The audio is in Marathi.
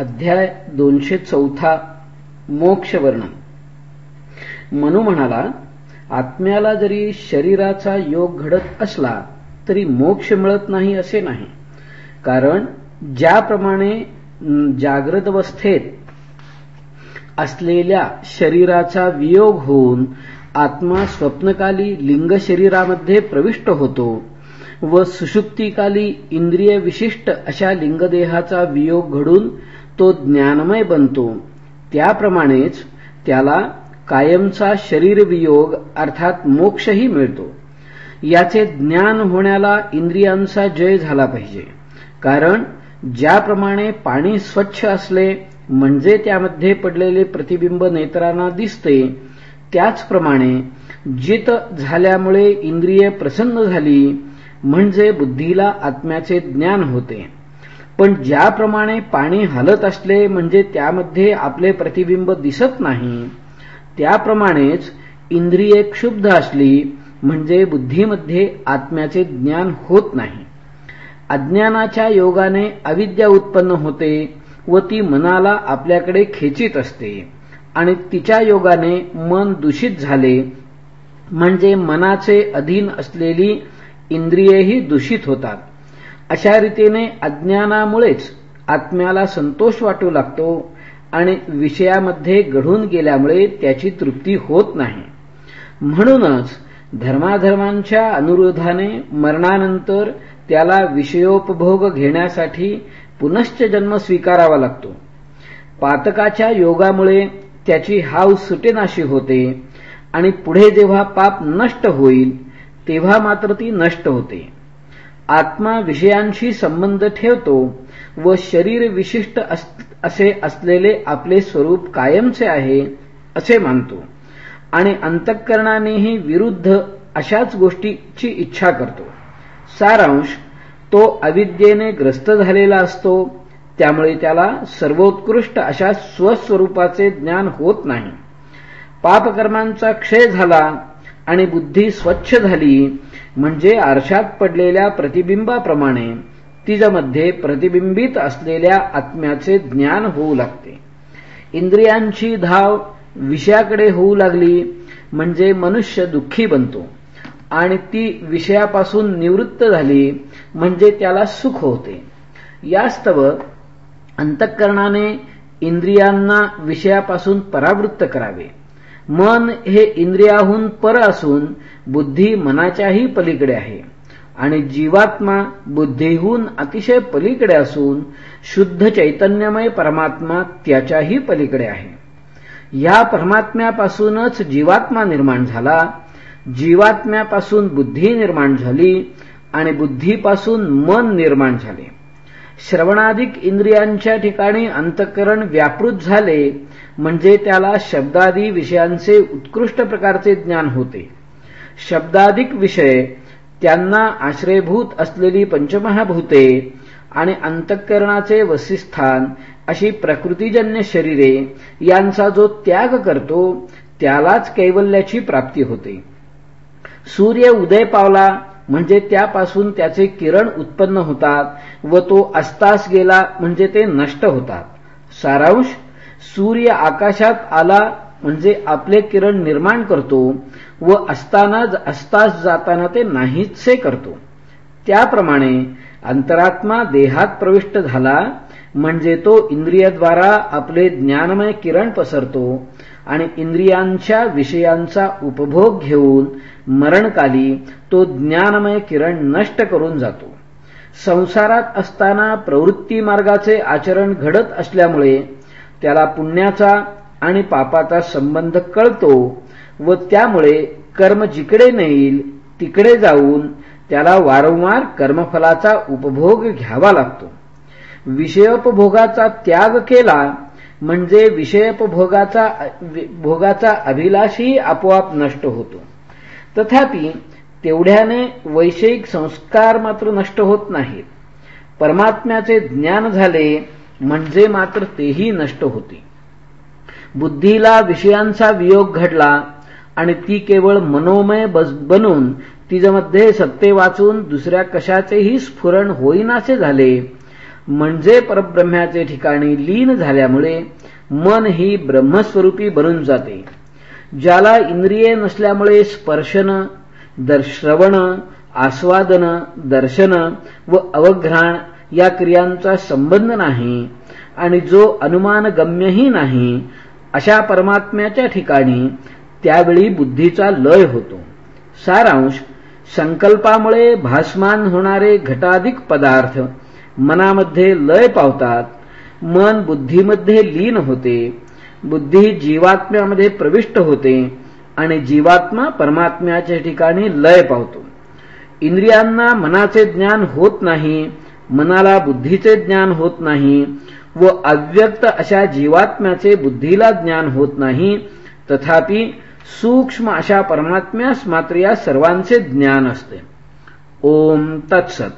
अध्याय दोनशे चौथा मोक्ष वर्णन मनू म्हणाला आत्म्याला जरी शरीराचा योग घडत असला तरी मोक्ष मिळत नाही असे नाही. कारण ज्याप्रमाणे जागृत अवस्थेत असलेल्या शरीराचा वियोग होऊन आत्मा स्वप्नकाली लिंग शरीरामध्ये प्रविष्ट होतो व सुषुप्तिकाली इंद्रिय विशिष्ट अशा लिंगदेहाचा वियोग घडून तो ज्ञानमय बनतो. त्याप्रमाणेच त्याला कायमचा शरीरवियोग अर्थात मोक्षही मिळतो. याचे ज्ञान होण्याला इंद्रियांचा जय झाला पाहिजे. कारण ज्याप्रमाणे पाणी स्वच्छ असले म्हणजे त्यामध्ये पडलेले प्रतिबिंब नेत्रांना दिसते त्याचप्रमाणे जित झाल्यामुळे इंद्रिय प्रसन्न झाली म्हणजे बुद्धीला आत्म्याचे ज्ञान होते. पण ज्याप्रमाणे पाणी हलत असले म्हणजे त्यामध्ये आपले प्रतिबिंब दिसत नाही त्याप्रमाणेच इंद्रिये क्षुब्ध असली म्हणजे बुद्धीमध्ये आत्म्याचे ज्ञान होत नाही. अज्ञानाच्या योगाने अविद्या उत्पन्न होते व ती मनाला आपल्याकडे खेचित असते आणि तिच्या योगाने मन दूषित झाले म्हणजे मनाचे अधीन असलेली इंद्रियेही दूषित होतात. अशा रीतीने अज्ञानामुळेच आत्म्याला संतोष वाटू लागतो आणि विषयामध्ये घडून गेल्यामुळे त्याची तृप्ती होत नाही. म्हणूनच धर्माधर्मांच्या अनुरोधाने मरणानंतर त्याला विषयोपभोग घेण्यासाठी पुनश्च जन्म स्वीकारावा लागतो. पातकाच्या योगामुळे त्याची हाव सुटेनाशी होते आणि पुढे जेव्हा पाप नष्ट होईल तेव्हा मात्र ती नष्ट होते. आत्मा विषयांशी संबंध ठेवतो व शरीर विशिष्ट असे असलेले आपले स्वरूप कायमचे आहे असे मानतो. आणि अंतःकरणानेही विरुद्ध अशाच गोष्टीची इच्छा करतो. सारांश तो अविद्येने ग्रस्त झालेला असतो त्यामुळे त्याला सर्वोत्कृष्ट अशा स्वस्वरूपाचे ज्ञान होत नाही. पापकर्मांचा क्षय झाला आणि बुद्धी स्वच्छ झाली म्हणजे आरशात पडलेल्या प्रतिबिंबाप्रमाणे तिजमध्ये प्रतिबिंबित असलेल्या आत्म्याचे ज्ञान होऊ लागते. इंद्रियांची धाव विषयाकडे होऊ लागली म्हणजे मनुष्य दुःखी बनतो. आणि ती विषयापासून निवृत्त झाली म्हणजे त्याला सुख होते. यास्तव अंतःकरणाने इंद्रियांना विषयापासून परावृत्त करावे. मन हे इंद्रियाहून पर असून बुद्धी मनाच्याही पलीकडे आहे. आणि जीवात्मा बुद्धीहून अतिशय पलीकडे असून शुद्ध चैतन्यमय परमात्मा त्याच्याही पलीकडे आहे. या परमात्म्यापासूनच जीवात्मा निर्माण झाला. जीवात्म्यापासून बुद्धी निर्माण झाली आणि बुद्धीपासून मन निर्माण झाले. श्रवणाधिक इंद्रियांच्या ठिकाणी अंतकरण व्यापृत झाले म्हणजे त्याला शब्दादी विषयांचे उत्कृष्ट प्रकारचे ज्ञान होते. शब्दाधिक विषय त्यांना आश्रयभूत असलेली पंचमहाभूते आणि अंतःकरणाचे वसिस्थान अशी प्रकृतीजन्य शरीरे यांचा जो त्याग करतो त्यालाच कैवल्याची प्राप्ती होते. सूर्य उदय पावला म्हणजे त्यापासून त्याचे किरण उत्पन्न होतात व तो अस्तास गेला म्हणजे ते नष्ट होतात. सारांश सूर्य आकाशात आला म्हणजे आपले किरण निर्माण करतो व असताना अस्तास जाताना ते नाहीसे करतो. त्याप्रमाणे अंतरात्मा देहात प्रविष्ट झाला म्हणजे तो इंद्रियद्वारा आपले ज्ञानमय किरण पसरतो आणि इंद्रियांच्या विषयांचा उपभोग घेऊन मरणकाली तो ज्ञानमय किरण नष्ट करून जातो. संसारात असताना प्रवृत्ती मार्गाचे आचरण घडत असल्यामुळे त्याला पुण्याचा आणि पापाचा संबंध कळतो व त्यामुळे कर्म जिकडे नेईल तिकडे जाऊन त्याला वारंवार कर्मफलाचा उपभोग घ्यावा लागतो. विषयोपभोगाचा त्याग केला म्हणजे विषयोपभोगाचा भोगाचा अभिलाषही आपोआप नष्ट होतो. तथापि तेवढ्याने वैषयिक संस्कार मात्र नष्ट होत नाहीत. परमात्म्याचे ज्ञान झाले म्हणजे मात्र तेही नष्ट होते. बुद्धीला विषयांचा वियोग घडला आणि ती केवळ मनोमय बनून तिच्यामध्ये सत्ते वाचून दुसऱ्या कशाचेही स्फुरण होईनासे झाले. म्हणजे परब्रह्म्याचे ठिकाणी लीन झाल्यामुळे मन ही ब्रह्मस्वरूपी बनून जाते. ज्याला इंद्रिये नसल्यामुळे स्पर्शन श्रवण आस्वादन दर्शन व अवघ्राण या क्रियांचा संबंध नाही आणि जो अनुमान गम्यही नाही अशा परमात्म्याच्या ठिकाणी त्यावेळी बुद्धीचा लय होतो. सारांश संकल्पामुळे भासमान होणारे घटाधिक पदार्थ मनामध्ये लय पावतात मन बुद्धीमध्ये लीन होते बुद्धी जीवात्म्यामध्ये प्रविष्ट होते आणि जीवात्मा परमात्म्याच्या ठिकाणी लय पावतो. इंद्रियांना मनाचे ज्ञान होत नाही मनाला बुद्धीचे ज्ञान होत नाही व अव्यक्त अशा जीवात्म्याचे बुद्धीला ज्ञान होत नाही तथापि सूक्ष्म अशा परमात्म्यास मात्र या सर्वांचे ज्ञान असते. ओम तत्सत.